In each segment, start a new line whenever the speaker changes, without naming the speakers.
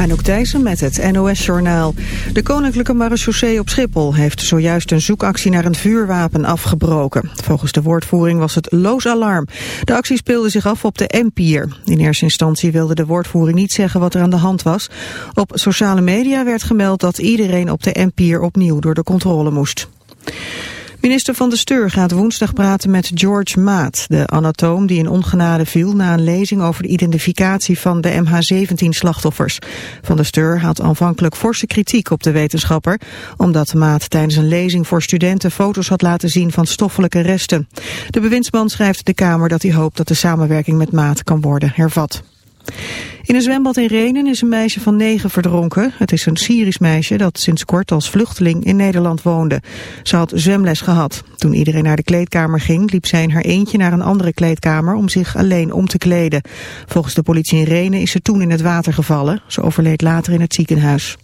Anouk Thijssen met het NOS-journaal. De Koninklijke Marechaussee op Schiphol heeft zojuist een zoekactie naar een vuurwapen afgebroken. Volgens de woordvoering was het loos alarm. De actie speelde zich af op de Empier. In eerste instantie wilde de woordvoering niet zeggen wat er aan de hand was. Op sociale media werd gemeld dat iedereen op de Empier opnieuw door de controle moest. Minister van de Steur gaat woensdag praten met George Maat, de anatoom die in ongenade viel na een lezing over de identificatie van de MH17-slachtoffers. Van de Steur had aanvankelijk forse kritiek op de wetenschapper, omdat Maat tijdens een lezing voor studenten foto's had laten zien van stoffelijke resten. De bewindsman schrijft de Kamer dat hij hoopt dat de samenwerking met Maat kan worden hervat. In een zwembad in Renen is een meisje van negen verdronken. Het is een Syrisch meisje dat sinds kort als vluchteling in Nederland woonde. Ze had zwemles gehad. Toen iedereen naar de kleedkamer ging, liep zij in haar eentje naar een andere kleedkamer om zich alleen om te kleden. Volgens de politie in Renen is ze toen in het water gevallen. Ze overleed later in het ziekenhuis.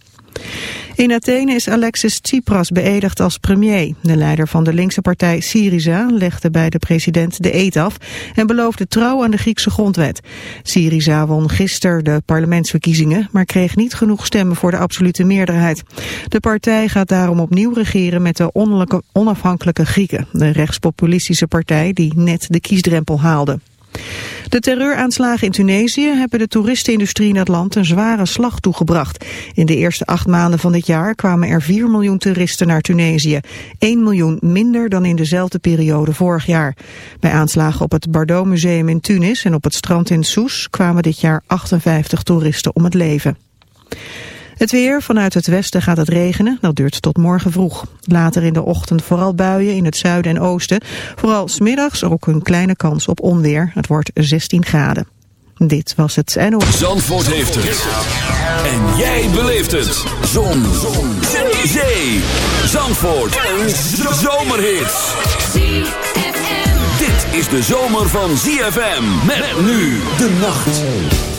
In Athene is Alexis Tsipras beëdigd als premier. De leider van de linkse partij Syriza legde bij de president de eet af en beloofde trouw aan de Griekse grondwet. Syriza won gisteren de parlementsverkiezingen, maar kreeg niet genoeg stemmen voor de absolute meerderheid. De partij gaat daarom opnieuw regeren met de onafhankelijke Grieken, de rechtspopulistische partij die net de kiesdrempel haalde. De terreuraanslagen in Tunesië hebben de toeristenindustrie in het land een zware slag toegebracht. In de eerste acht maanden van dit jaar kwamen er 4 miljoen toeristen naar Tunesië. 1 miljoen minder dan in dezelfde periode vorig jaar. Bij aanslagen op het Bardo Museum in Tunis en op het strand in Sousse kwamen dit jaar 58 toeristen om het leven. Het weer, vanuit het westen gaat het regenen, dat duurt tot morgen vroeg. Later in de ochtend vooral buien in het zuiden en oosten. Vooral smiddags ook een kleine kans op onweer. Het wordt 16 graden. Dit was het NO.
Zandvoort heeft het. En jij beleeft het. Zon. Zon. Zee. Zee. Zandvoort. Een zomerhit. Dit is de zomer van ZFM. Met nu de nacht.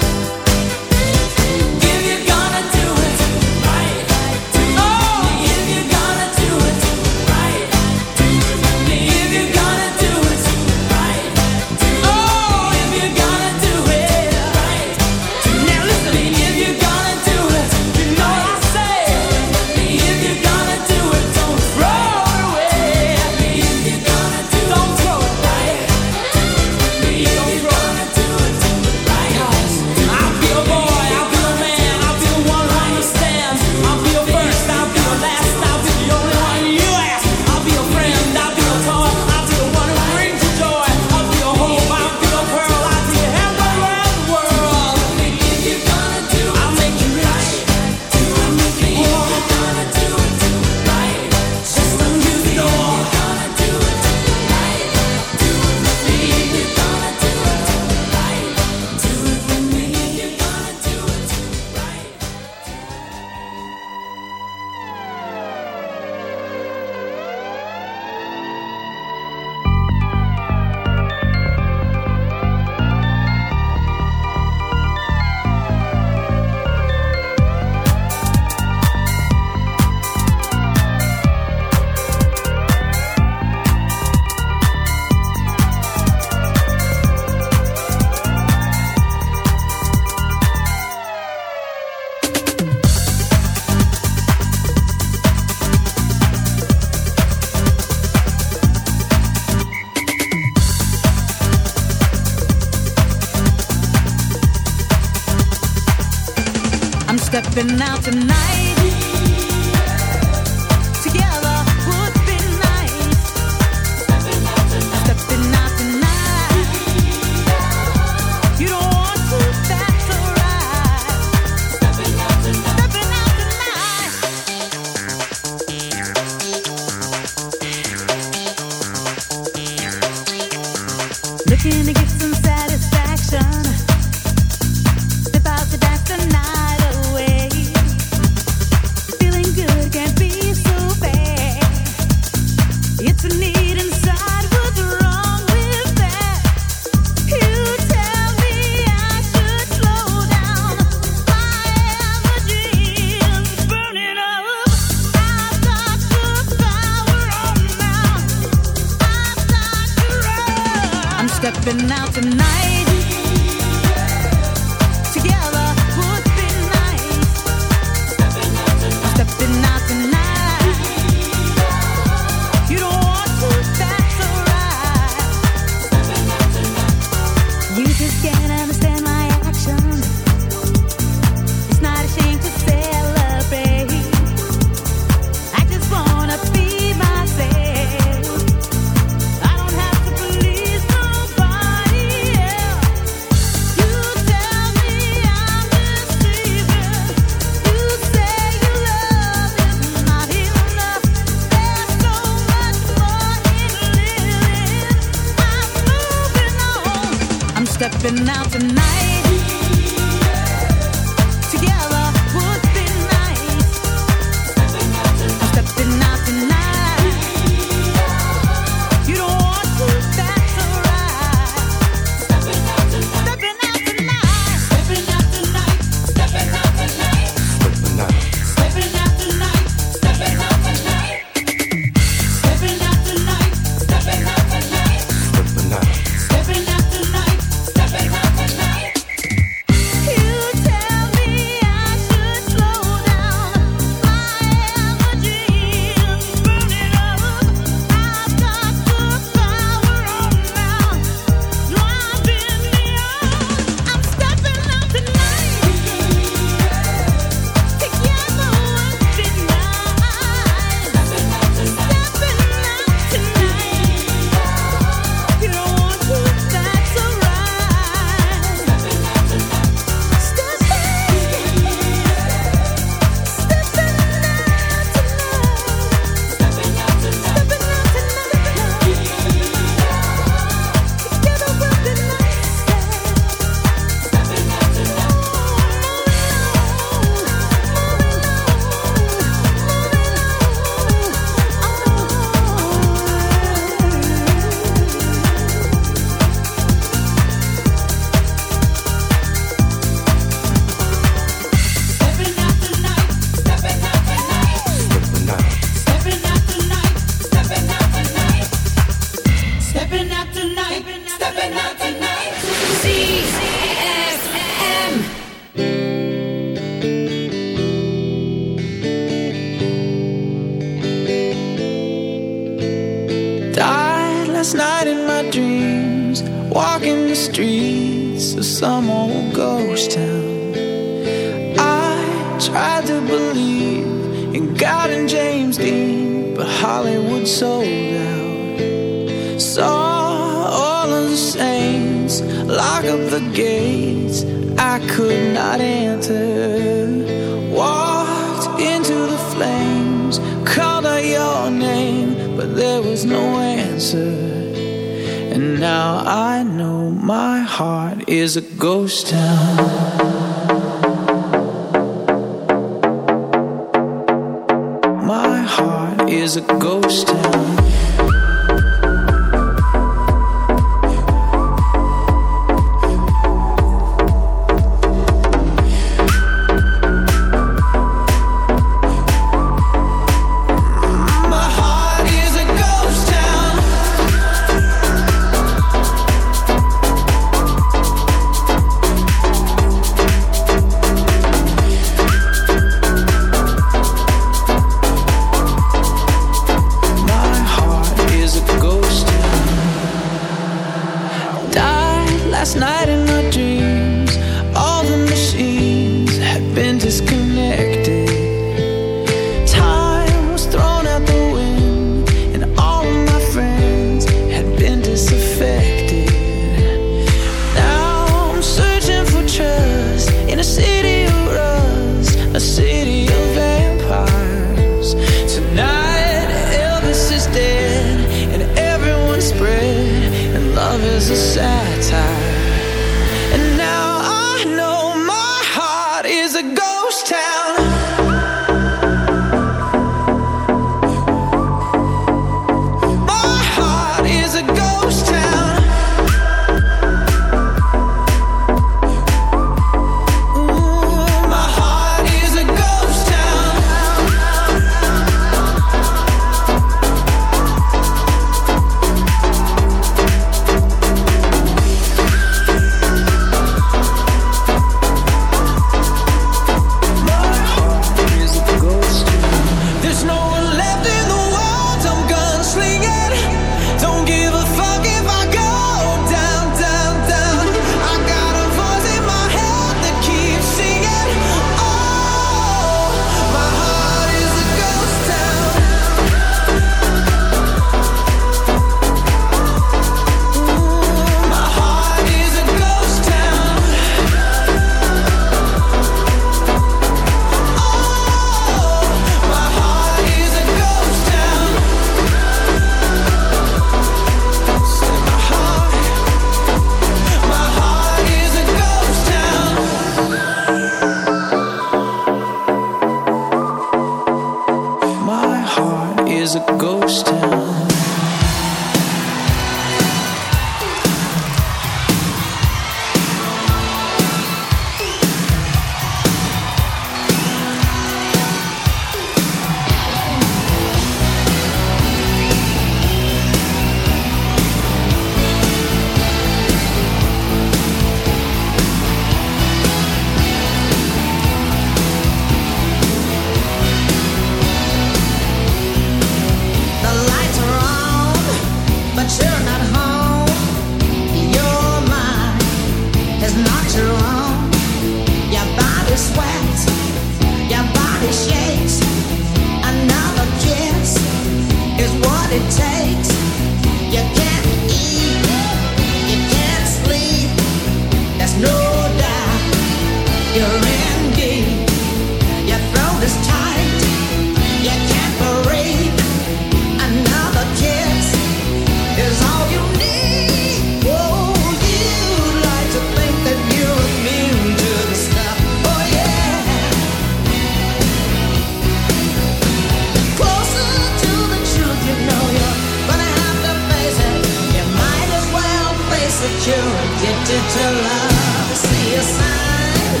that you're addicted to love. I see a sign,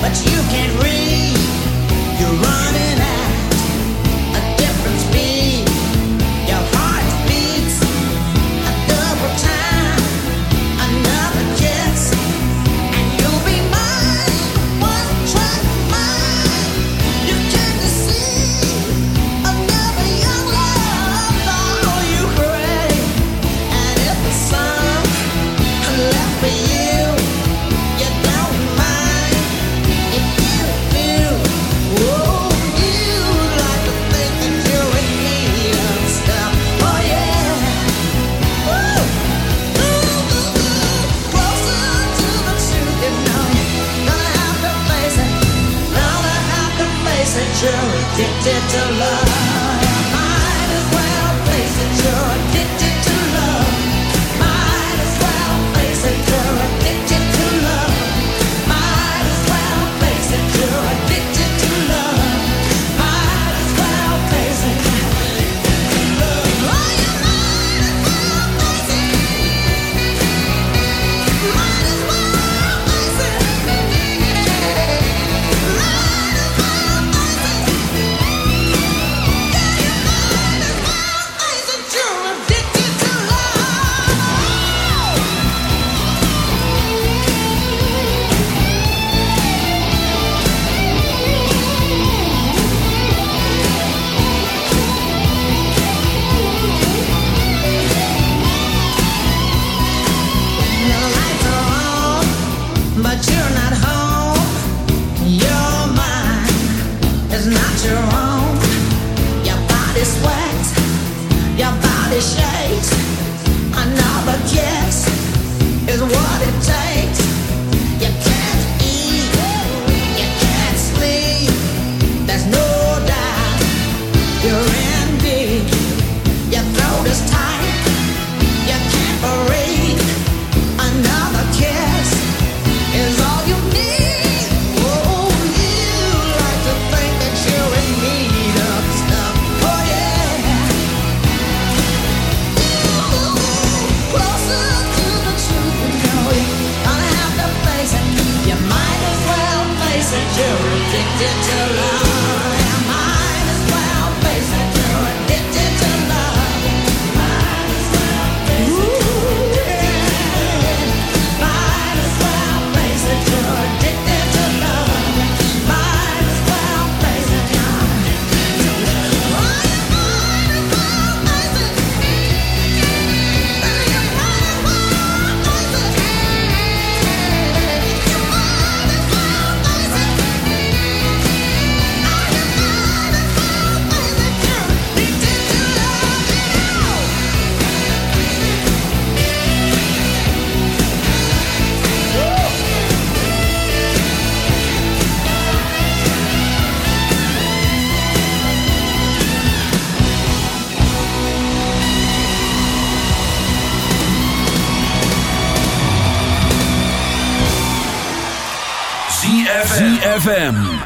but you
can't
read. You're running. your own. Your body sweats, your body shakes.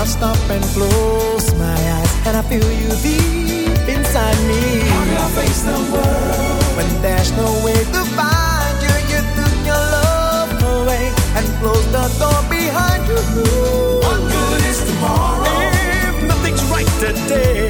I stop and close my eyes And I feel you deep inside me. How can I face the world. When there's no way to find you You took your love away And closed the door behind you. What good is tomorrow. If nothing's right today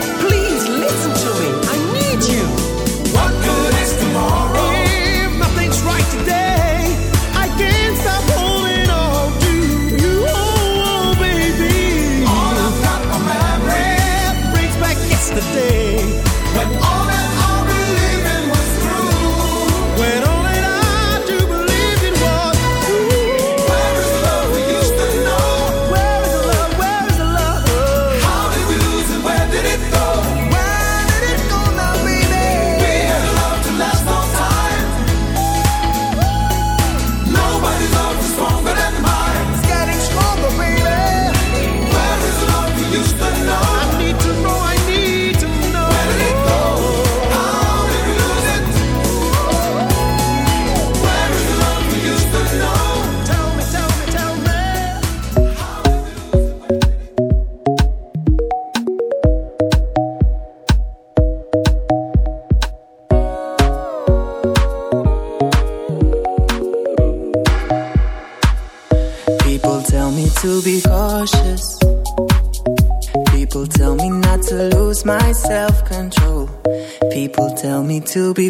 to be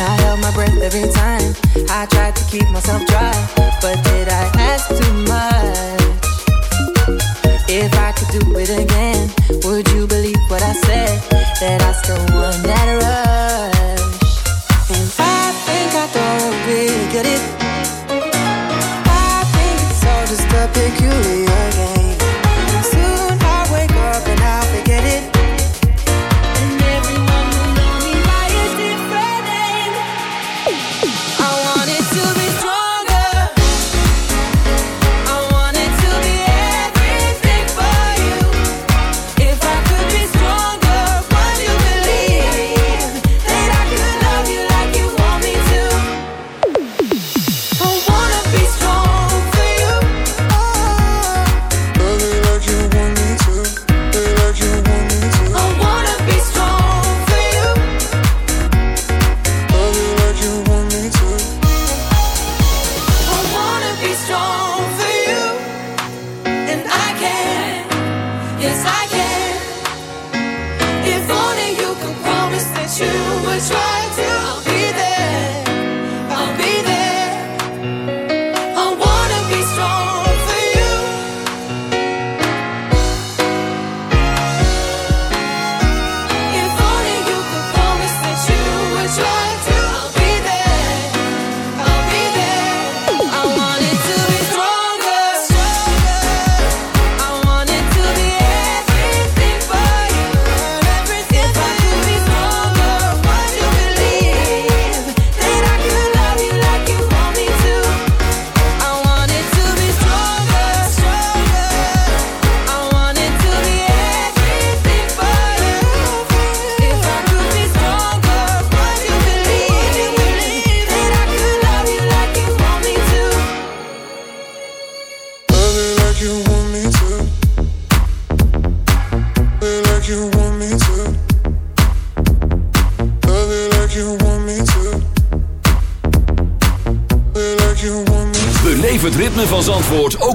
I held my breath every time. I tried to keep myself dry, but did I ask too much? If I could do it again, would you believe what I said? That I still want that rush. And I think I don't really get it. I think it's all just a peculiar.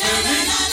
Tell me.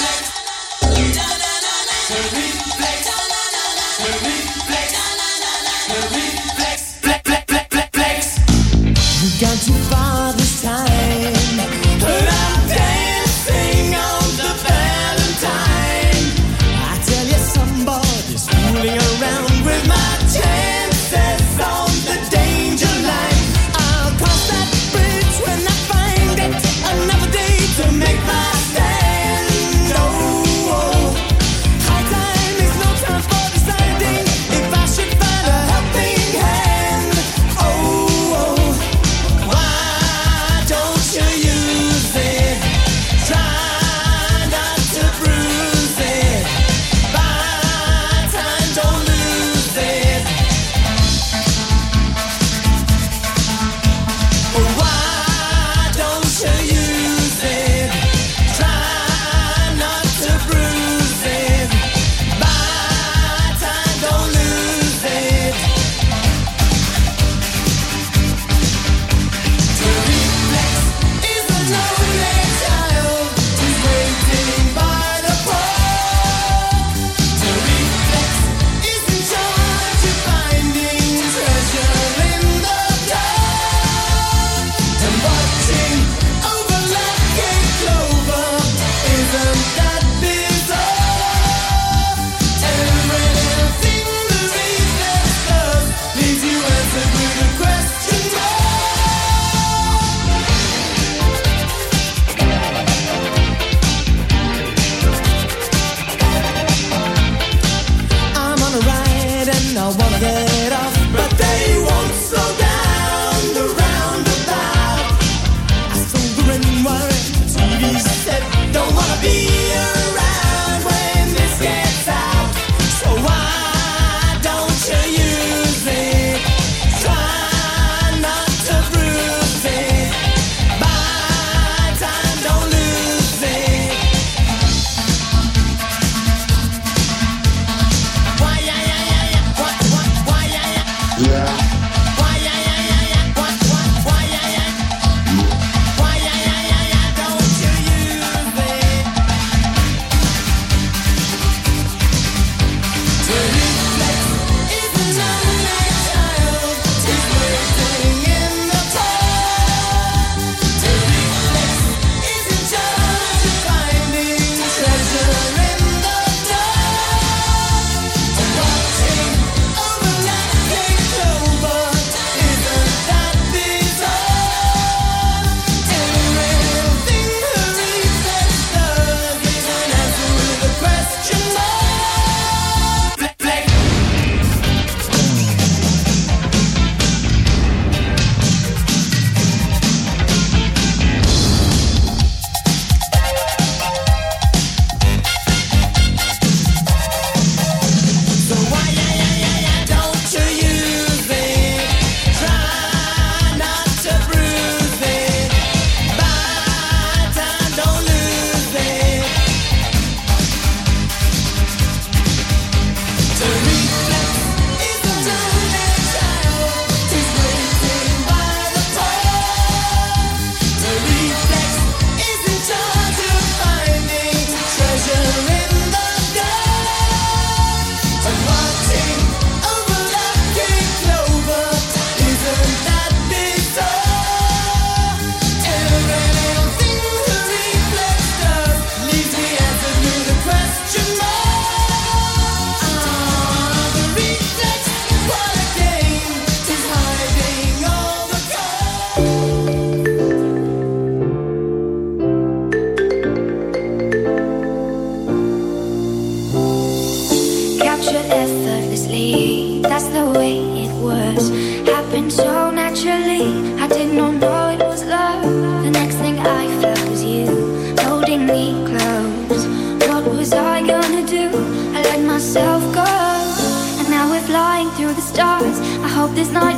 this night